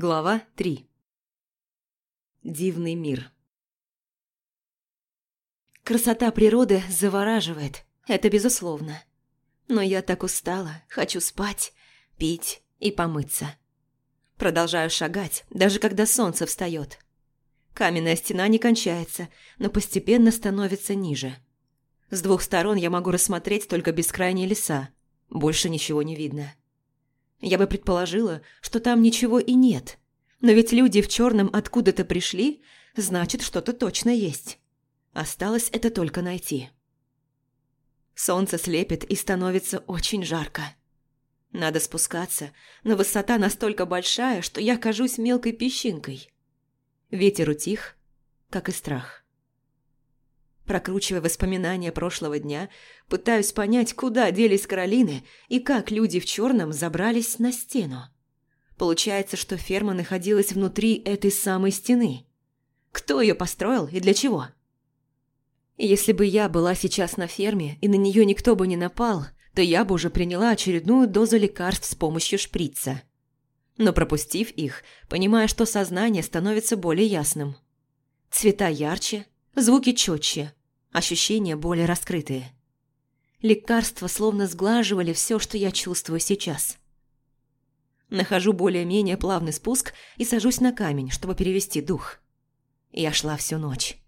Глава 3 Дивный мир Красота природы завораживает, это безусловно. Но я так устала, хочу спать, пить и помыться. Продолжаю шагать, даже когда солнце встает. Каменная стена не кончается, но постепенно становится ниже. С двух сторон я могу рассмотреть только бескрайние леса, больше ничего не видно. Я бы предположила, что там ничего и нет. Но ведь люди в черном откуда-то пришли, значит, что-то точно есть. Осталось это только найти. Солнце слепит и становится очень жарко. Надо спускаться, но высота настолько большая, что я кажусь мелкой песчинкой. Ветер утих, как и страх. Прокручивая воспоминания прошлого дня, пытаюсь понять, куда делись Каролины и как люди в черном забрались на стену. Получается, что ферма находилась внутри этой самой стены. Кто ее построил и для чего? Если бы я была сейчас на ферме и на нее никто бы не напал, то я бы уже приняла очередную дозу лекарств с помощью шприца. Но пропустив их, понимая, что сознание становится более ясным. Цвета ярче, звуки четче – ощущения более раскрытые. Лекарства словно сглаживали все, что я чувствую сейчас. Нахожу более-менее плавный спуск и сажусь на камень, чтобы перевести дух. Я шла всю ночь.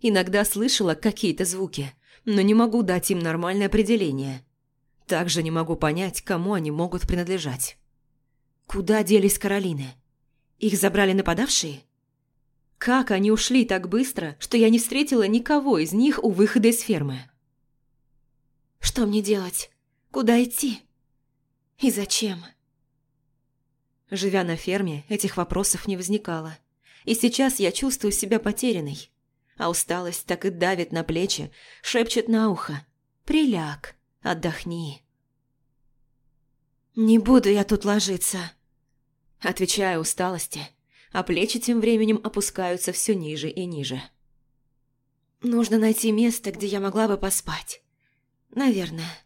Иногда слышала какие-то звуки, но не могу дать им нормальное определение. Также не могу понять, кому они могут принадлежать. Куда делись Каролины? Их забрали нападавшие? Как они ушли так быстро, что я не встретила никого из них у выхода из фермы? Что мне делать? Куда идти? И зачем? Живя на ферме, этих вопросов не возникало. И сейчас я чувствую себя потерянной. А усталость так и давит на плечи, шепчет на ухо. «Приляг, отдохни». «Не буду я тут ложиться», – отвечаю усталости – а плечи тем временем опускаются все ниже и ниже. Нужно найти место, где я могла бы поспать. Наверное.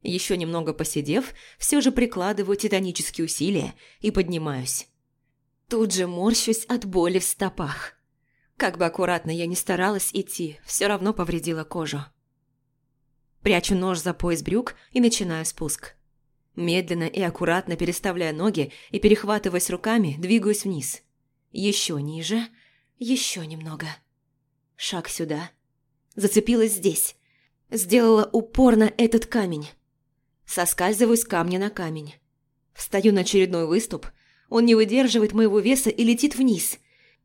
Еще немного посидев, все же прикладываю титанические усилия и поднимаюсь. Тут же морщусь от боли в стопах. Как бы аккуратно я ни старалась идти, все равно повредила кожу. Прячу нож за пояс брюк и начинаю спуск. Медленно и аккуратно переставляя ноги и перехватываясь руками, двигаюсь вниз. Еще ниже, еще немного. Шаг сюда. Зацепилась здесь. Сделала упор на этот камень. Соскальзываю с камня на камень. Встаю на очередной выступ. Он не выдерживает моего веса и летит вниз.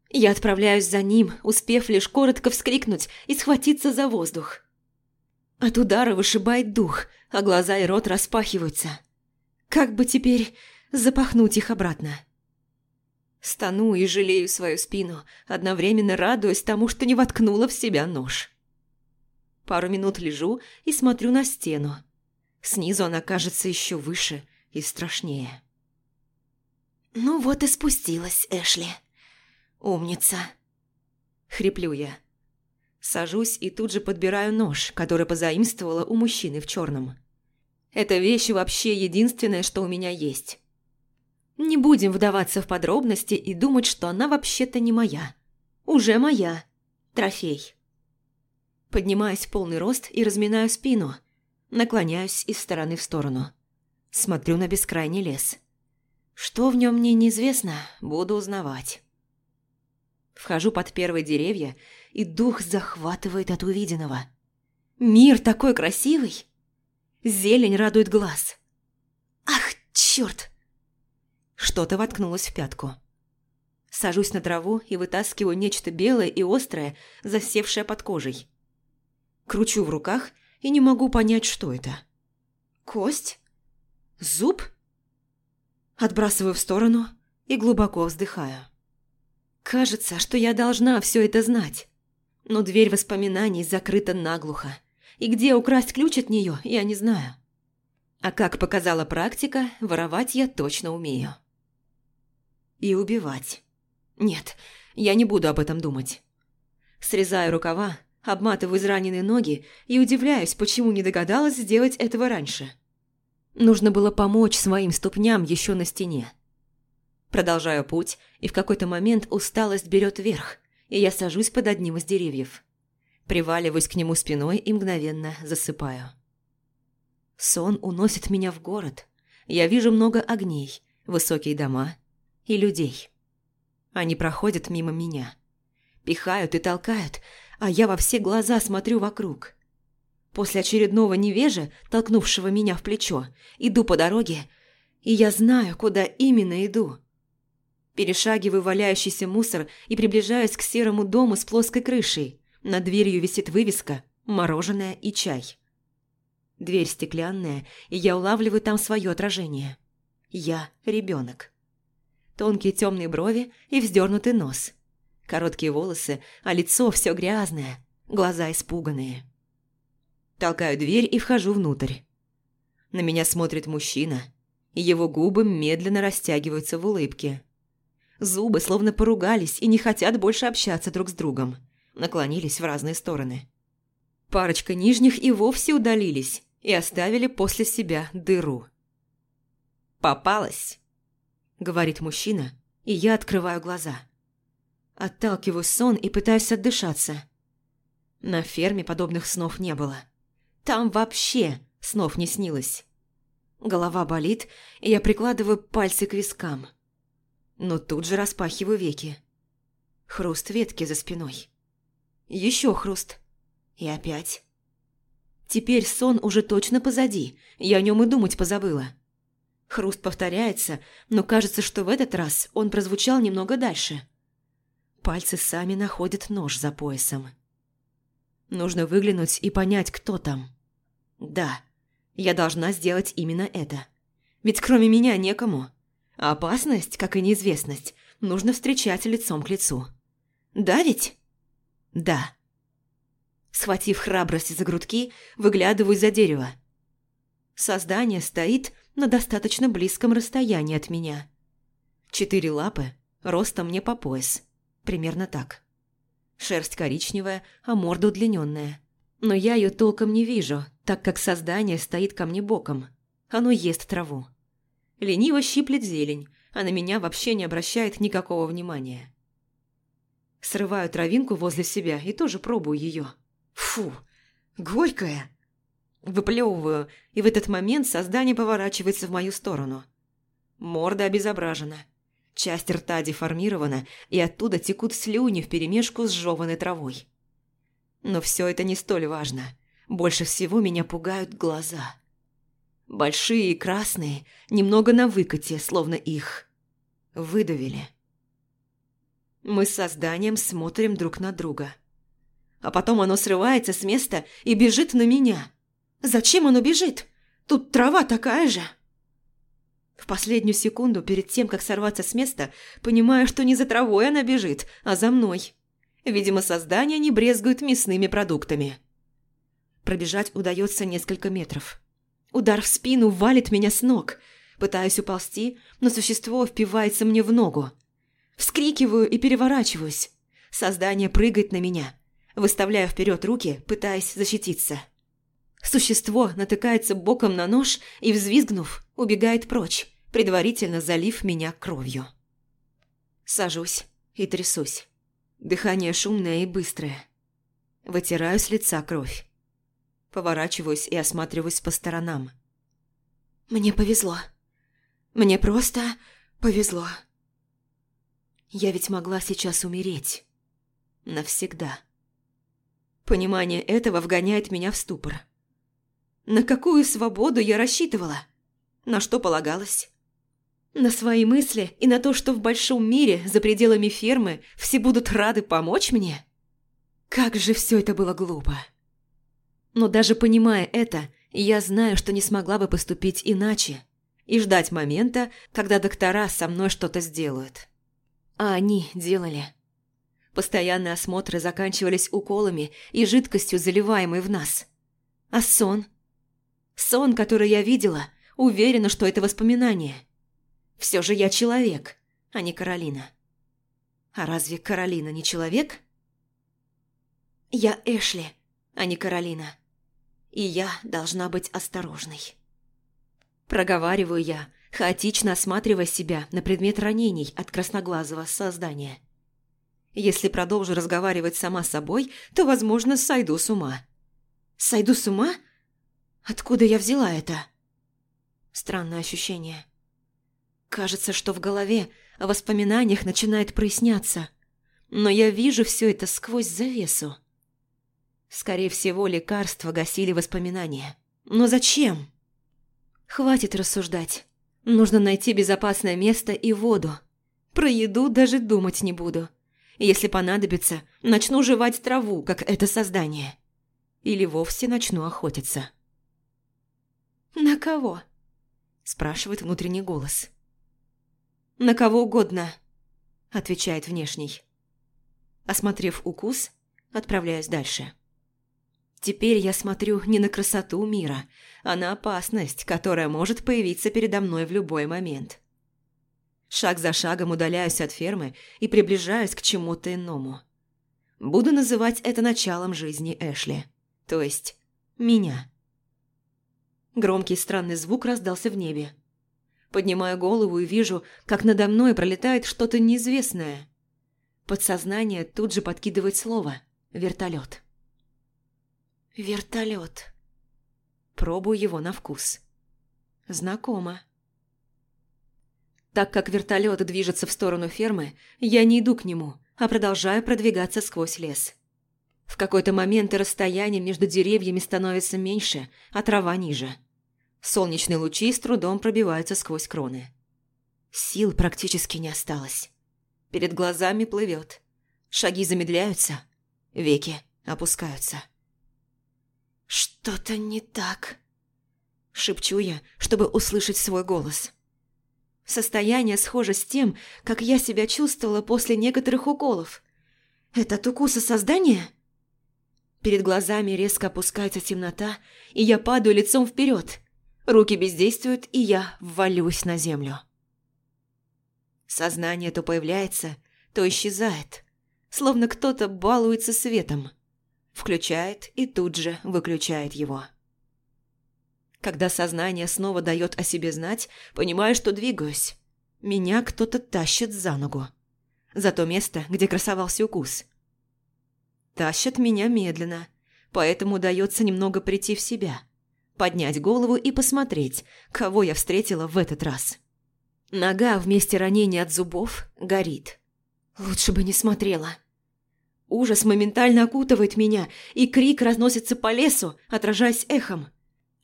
Я отправляюсь за ним, успев лишь коротко вскрикнуть и схватиться за воздух. От удара вышибает дух, а глаза и рот распахиваются. Как бы теперь запахнуть их обратно? Стану и жалею свою спину, одновременно радуясь тому, что не воткнула в себя нож. Пару минут лежу и смотрю на стену. Снизу она кажется еще выше и страшнее. «Ну вот и спустилась, Эшли. Умница!» Хриплю я. Сажусь и тут же подбираю нож, который позаимствовала у мужчины в черном. Эта вещь вообще единственное, что у меня есть. Не будем вдаваться в подробности и думать, что она вообще-то не моя. Уже моя. Трофей. Поднимаюсь в полный рост и разминаю спину. Наклоняюсь из стороны в сторону. Смотрю на бескрайний лес. Что в нем мне неизвестно, буду узнавать. Вхожу под первые деревья, и дух захватывает от увиденного. Мир такой красивый! Зелень радует глаз. Ах, черт! Что-то воткнулось в пятку. Сажусь на траву и вытаскиваю нечто белое и острое, засевшее под кожей. Кручу в руках и не могу понять, что это. Кость? Зуб? Отбрасываю в сторону и глубоко вздыхаю. Кажется, что я должна все это знать. Но дверь воспоминаний закрыта наглухо и где украсть ключ от нее, я не знаю. А как показала практика, воровать я точно умею. И убивать. Нет, я не буду об этом думать. Срезаю рукава, обматываю израненные ноги и удивляюсь, почему не догадалась сделать этого раньше. Нужно было помочь своим ступням еще на стене. Продолжаю путь, и в какой-то момент усталость берет верх, и я сажусь под одним из деревьев. Приваливаюсь к нему спиной и мгновенно засыпаю. Сон уносит меня в город. Я вижу много огней, высокие дома и людей. Они проходят мимо меня. Пихают и толкают, а я во все глаза смотрю вокруг. После очередного невежа, толкнувшего меня в плечо, иду по дороге, и я знаю, куда именно иду. Перешагиваю валяющийся мусор и приближаюсь к серому дому с плоской крышей. Над дверью висит вывеска «Мороженое и чай». Дверь стеклянная, и я улавливаю там свое отражение. Я ребенок. Тонкие темные брови и вздернутый нос. Короткие волосы, а лицо все грязное, глаза испуганные. Толкаю дверь и вхожу внутрь. На меня смотрит мужчина, и его губы медленно растягиваются в улыбке. Зубы словно поругались и не хотят больше общаться друг с другом. Наклонились в разные стороны. Парочка нижних и вовсе удалились и оставили после себя дыру. «Попалась», — говорит мужчина, и я открываю глаза. Отталкиваю сон и пытаюсь отдышаться. На ферме подобных снов не было. Там вообще снов не снилось. Голова болит, и я прикладываю пальцы к вискам но тут же распахиваю веки. Хруст ветки за спиной. Еще хруст. И опять. Теперь сон уже точно позади, я о нем и думать позабыла. Хруст повторяется, но кажется, что в этот раз он прозвучал немного дальше. Пальцы сами находят нож за поясом. Нужно выглянуть и понять, кто там. Да, я должна сделать именно это. Ведь кроме меня некому. Опасность, как и неизвестность, нужно встречать лицом к лицу. Да ведь? Да. Схватив храбрость за грудки, выглядываю за дерево. Создание стоит на достаточно близком расстоянии от меня. Четыре лапы, ростом мне по пояс. Примерно так. Шерсть коричневая, а морда удлиненная. Но я ее толком не вижу, так как создание стоит ко мне боком. Оно ест траву лениво щиплет зелень, а на меня вообще не обращает никакого внимания. Срываю травинку возле себя и тоже пробую ее. Фу, горькая. Выплевываю, и в этот момент создание поворачивается в мою сторону. Морда обезображена. Часть рта деформирована, и оттуда текут слюни вперемешку с жеванной травой. Но все это не столь важно. Больше всего меня пугают глаза. Большие и красные, немного на выкате, словно их выдавили. Мы с созданием смотрим друг на друга. А потом оно срывается с места и бежит на меня. Зачем оно бежит? Тут трава такая же. В последнюю секунду, перед тем, как сорваться с места, понимаю, что не за травой она бежит, а за мной. Видимо, создание не брезгует мясными продуктами. Пробежать удается несколько метров. Удар в спину валит меня с ног. Пытаюсь уползти, но существо впивается мне в ногу. Вскрикиваю и переворачиваюсь. Создание прыгает на меня. Выставляю вперед руки, пытаясь защититься. Существо натыкается боком на нож и, взвизгнув, убегает прочь, предварительно залив меня кровью. Сажусь и трясусь. Дыхание шумное и быстрое. Вытираю с лица кровь. Поворачиваюсь и осматриваюсь по сторонам. Мне повезло. Мне просто повезло. Я ведь могла сейчас умереть. Навсегда. Понимание этого вгоняет меня в ступор. На какую свободу я рассчитывала? На что полагалась? На свои мысли и на то, что в большом мире, за пределами фермы, все будут рады помочь мне? Как же все это было глупо. Но даже понимая это, я знаю, что не смогла бы поступить иначе и ждать момента, когда доктора со мной что-то сделают. А они делали. Постоянные осмотры заканчивались уколами и жидкостью, заливаемой в нас. А сон? Сон, который я видела, уверена, что это воспоминание. Все же я человек, а не Каролина. А разве Каролина не человек? Я Эшли, а не Каролина и я должна быть осторожной. Проговариваю я, хаотично осматривая себя на предмет ранений от красноглазого создания. Если продолжу разговаривать сама с собой, то, возможно, сойду с ума. Сойду с ума? Откуда я взяла это? Странное ощущение. Кажется, что в голове о воспоминаниях начинает проясняться, но я вижу все это сквозь завесу. Скорее всего, лекарства гасили воспоминания. Но зачем? Хватит рассуждать. Нужно найти безопасное место и воду. Про еду даже думать не буду. Если понадобится, начну жевать траву, как это создание. Или вовсе начну охотиться. «На кого?» – спрашивает внутренний голос. «На кого угодно», – отвечает внешний. Осмотрев укус, отправляюсь дальше. Теперь я смотрю не на красоту мира, а на опасность, которая может появиться передо мной в любой момент. Шаг за шагом удаляюсь от фермы и приближаюсь к чему-то иному. Буду называть это началом жизни Эшли, то есть меня. Громкий странный звук раздался в небе. Поднимаю голову и вижу, как надо мной пролетает что-то неизвестное. Подсознание тут же подкидывает слово «вертолет». Вертолет. Пробую его на вкус. Знакомо. Так как вертолет движется в сторону фермы, я не иду к нему, а продолжаю продвигаться сквозь лес. В какой-то момент расстояние между деревьями становится меньше, а трава ниже. Солнечные лучи с трудом пробиваются сквозь кроны. Сил практически не осталось. Перед глазами плывет. Шаги замедляются, веки опускаются. «Что-то не так», – шепчу я, чтобы услышать свой голос. Состояние схоже с тем, как я себя чувствовала после некоторых уколов. Это от создания? Перед глазами резко опускается темнота, и я падаю лицом вперед. Руки бездействуют, и я ввалюсь на землю. Сознание то появляется, то исчезает, словно кто-то балуется светом включает и тут же выключает его. Когда сознание снова дает о себе знать, понимаю, что двигаюсь. Меня кто-то тащит за ногу. За то место, где красовался укус. Тащат меня медленно, поэтому удается немного прийти в себя, поднять голову и посмотреть, кого я встретила в этот раз. Нога вместе ранения от зубов горит. Лучше бы не смотрела. Ужас моментально окутывает меня, и крик разносится по лесу, отражаясь эхом.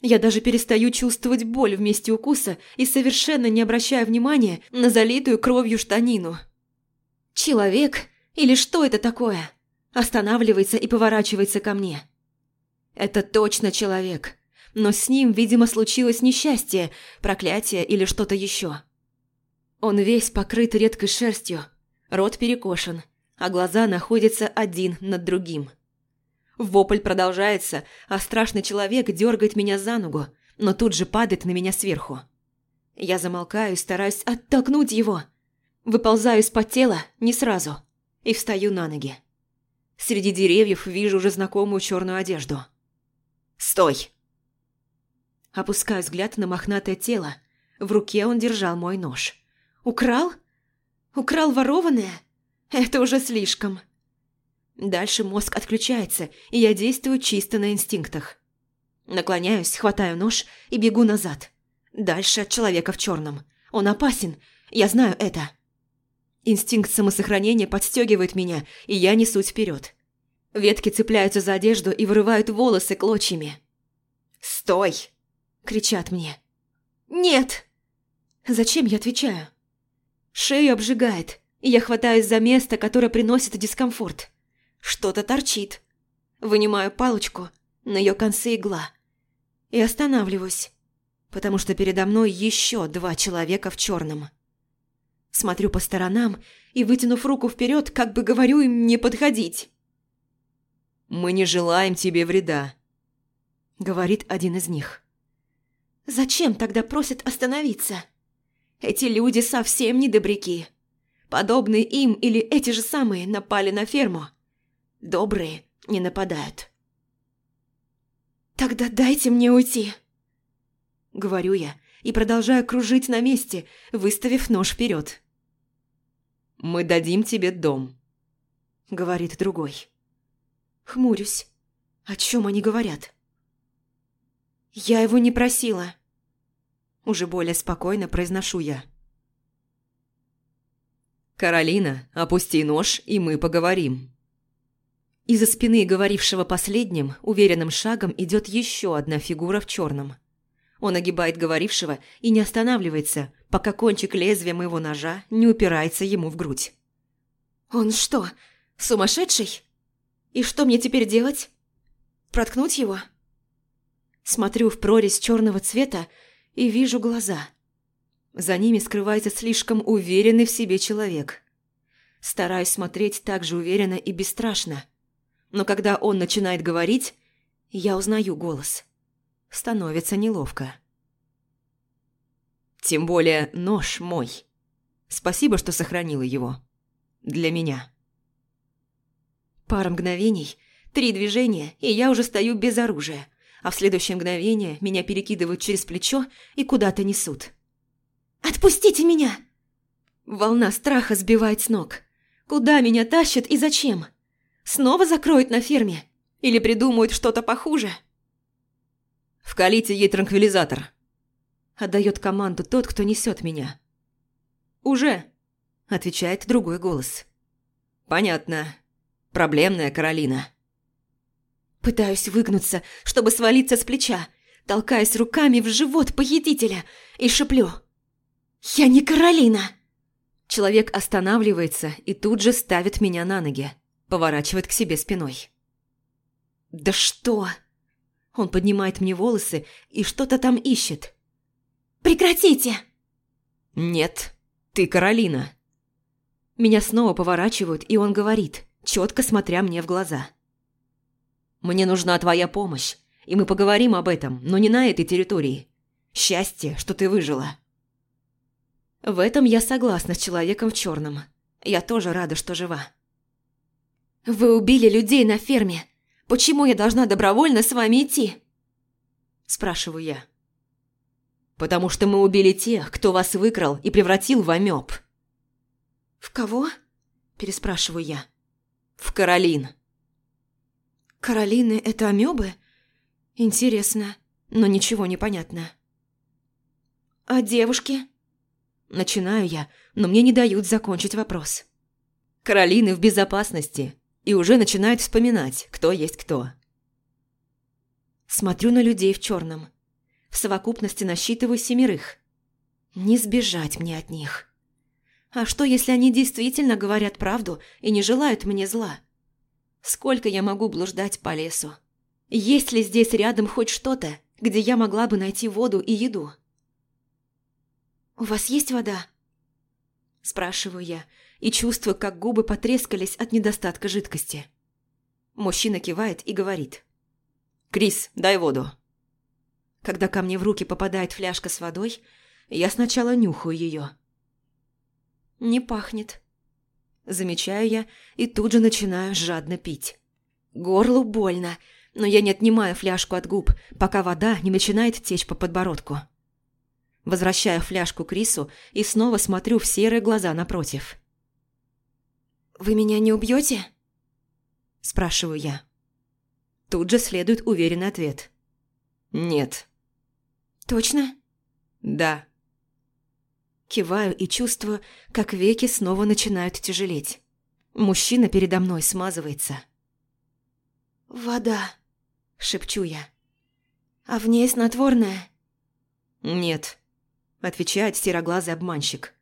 Я даже перестаю чувствовать боль в месте укуса и совершенно не обращаю внимания на залитую кровью штанину. Человек, или что это такое, останавливается и поворачивается ко мне. Это точно человек, но с ним, видимо, случилось несчастье, проклятие или что-то еще. Он весь покрыт редкой шерстью, рот перекошен – а глаза находятся один над другим. Вопль продолжается, а страшный человек дергает меня за ногу, но тут же падает на меня сверху. Я замолкаю и стараюсь оттолкнуть его. Выползаю из-под тела не сразу и встаю на ноги. Среди деревьев вижу уже знакомую черную одежду. «Стой!» Опускаю взгляд на мохнатое тело. В руке он держал мой нож. «Украл? Украл ворованное?» Это уже слишком. Дальше мозг отключается, и я действую чисто на инстинктах. Наклоняюсь, хватаю нож и бегу назад. Дальше от человека в черном. Он опасен, я знаю это. Инстинкт самосохранения подстегивает меня, и я несусь вперед. Ветки цепляются за одежду и вырывают волосы клочьями. «Стой!» – кричат мне. «Нет!» Зачем я отвечаю? Шею обжигает, и я хватаюсь за место, которое приносит дискомфорт. Что-то торчит. Вынимаю палочку, на ее конце игла. И останавливаюсь, потому что передо мной еще два человека в черном. Смотрю по сторонам и, вытянув руку вперед, как бы говорю им не подходить. «Мы не желаем тебе вреда», — говорит один из них. «Зачем тогда просят остановиться? Эти люди совсем не добряки». Подобные им или эти же самые напали на ферму. Добрые не нападают. «Тогда дайте мне уйти!» говорю я, и продолжаю кружить на месте, выставив нож вперед. «Мы дадим тебе дом», — говорит другой. Хмурюсь. О чем они говорят? «Я его не просила», — уже более спокойно произношу я. «Каролина, опусти нож, и мы поговорим». Из-за спины говорившего последним уверенным шагом идет еще одна фигура в черном. Он огибает говорившего и не останавливается, пока кончик лезвия моего ножа не упирается ему в грудь. «Он что, сумасшедший? И что мне теперь делать? Проткнуть его?» Смотрю в прорезь черного цвета и вижу глаза. За ними скрывается слишком уверенный в себе человек. Стараюсь смотреть так же уверенно и бесстрашно. Но когда он начинает говорить, я узнаю голос становится неловко. Тем более нож мой. Спасибо, что сохранила его. Для меня. Пара мгновений, три движения, и я уже стою без оружия, а в следующее мгновение меня перекидывают через плечо и куда-то несут. «Отпустите меня!» Волна страха сбивает с ног. Куда меня тащат и зачем? Снова закроют на ферме? Или придумают что-то похуже?» Вкалите ей транквилизатор. Отдает команду тот, кто несет меня. Уже, отвечает другой голос. Понятно. Проблемная Каролина. Пытаюсь выгнуться, чтобы свалиться с плеча, толкаясь руками в живот похитителя и шеплю. «Я не Каролина!» Человек останавливается и тут же ставит меня на ноги, поворачивает к себе спиной. «Да что?» Он поднимает мне волосы и что-то там ищет. «Прекратите!» «Нет, ты Каролина!» Меня снова поворачивают, и он говорит, четко смотря мне в глаза. «Мне нужна твоя помощь, и мы поговорим об этом, но не на этой территории. Счастье, что ты выжила». В этом я согласна с человеком в черном. Я тоже рада, что жива. «Вы убили людей на ферме. Почему я должна добровольно с вами идти?» Спрашиваю я. «Потому что мы убили тех, кто вас выкрал и превратил в амёб». «В кого?» – переспрашиваю я. «В Каролин». «Каролины – это амёбы? Интересно, но ничего не понятно». «А девушки?» Начинаю я, но мне не дают закончить вопрос. «Каролины в безопасности и уже начинают вспоминать, кто есть кто. Смотрю на людей в черном. В совокупности насчитываю семерых. Не сбежать мне от них. А что, если они действительно говорят правду и не желают мне зла? Сколько я могу блуждать по лесу? Есть ли здесь рядом хоть что-то, где я могла бы найти воду и еду? «У вас есть вода?» Спрашиваю я, и чувствую, как губы потрескались от недостатка жидкости. Мужчина кивает и говорит. «Крис, дай воду». Когда ко мне в руки попадает фляжка с водой, я сначала нюхаю ее. Не пахнет. Замечаю я и тут же начинаю жадно пить. Горлу больно, но я не отнимаю фляжку от губ, пока вода не начинает течь по подбородку. Возвращаю фляжку Крису и снова смотрю в серые глаза напротив. «Вы меня не убьете? Спрашиваю я. Тут же следует уверенный ответ. «Нет». «Точно?» «Да». Киваю и чувствую, как веки снова начинают тяжелеть. Мужчина передо мной смазывается. «Вода», — шепчу я. «А в ней снотворное?» «Нет», — отвечает сероглазый обманщик.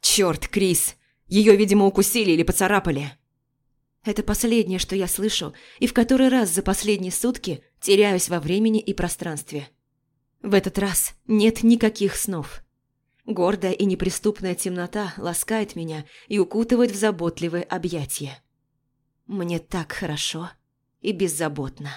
«Чёрт, Крис! Ее, видимо, укусили или поцарапали. Это последнее, что я слышу, и в который раз за последние сутки теряюсь во времени и пространстве. В этот раз нет никаких снов. Гордая и неприступная темнота ласкает меня и укутывает в заботливое объятие. Мне так хорошо и беззаботно.